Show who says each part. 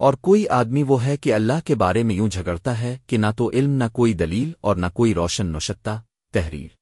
Speaker 1: اور کوئی آدمی وہ ہے کہ اللہ کے بارے میں یوں جھگڑتا ہے کہ نہ تو علم، نہ کوئی دلیل اور نہ کوئی روشن نشتہ تحریر۔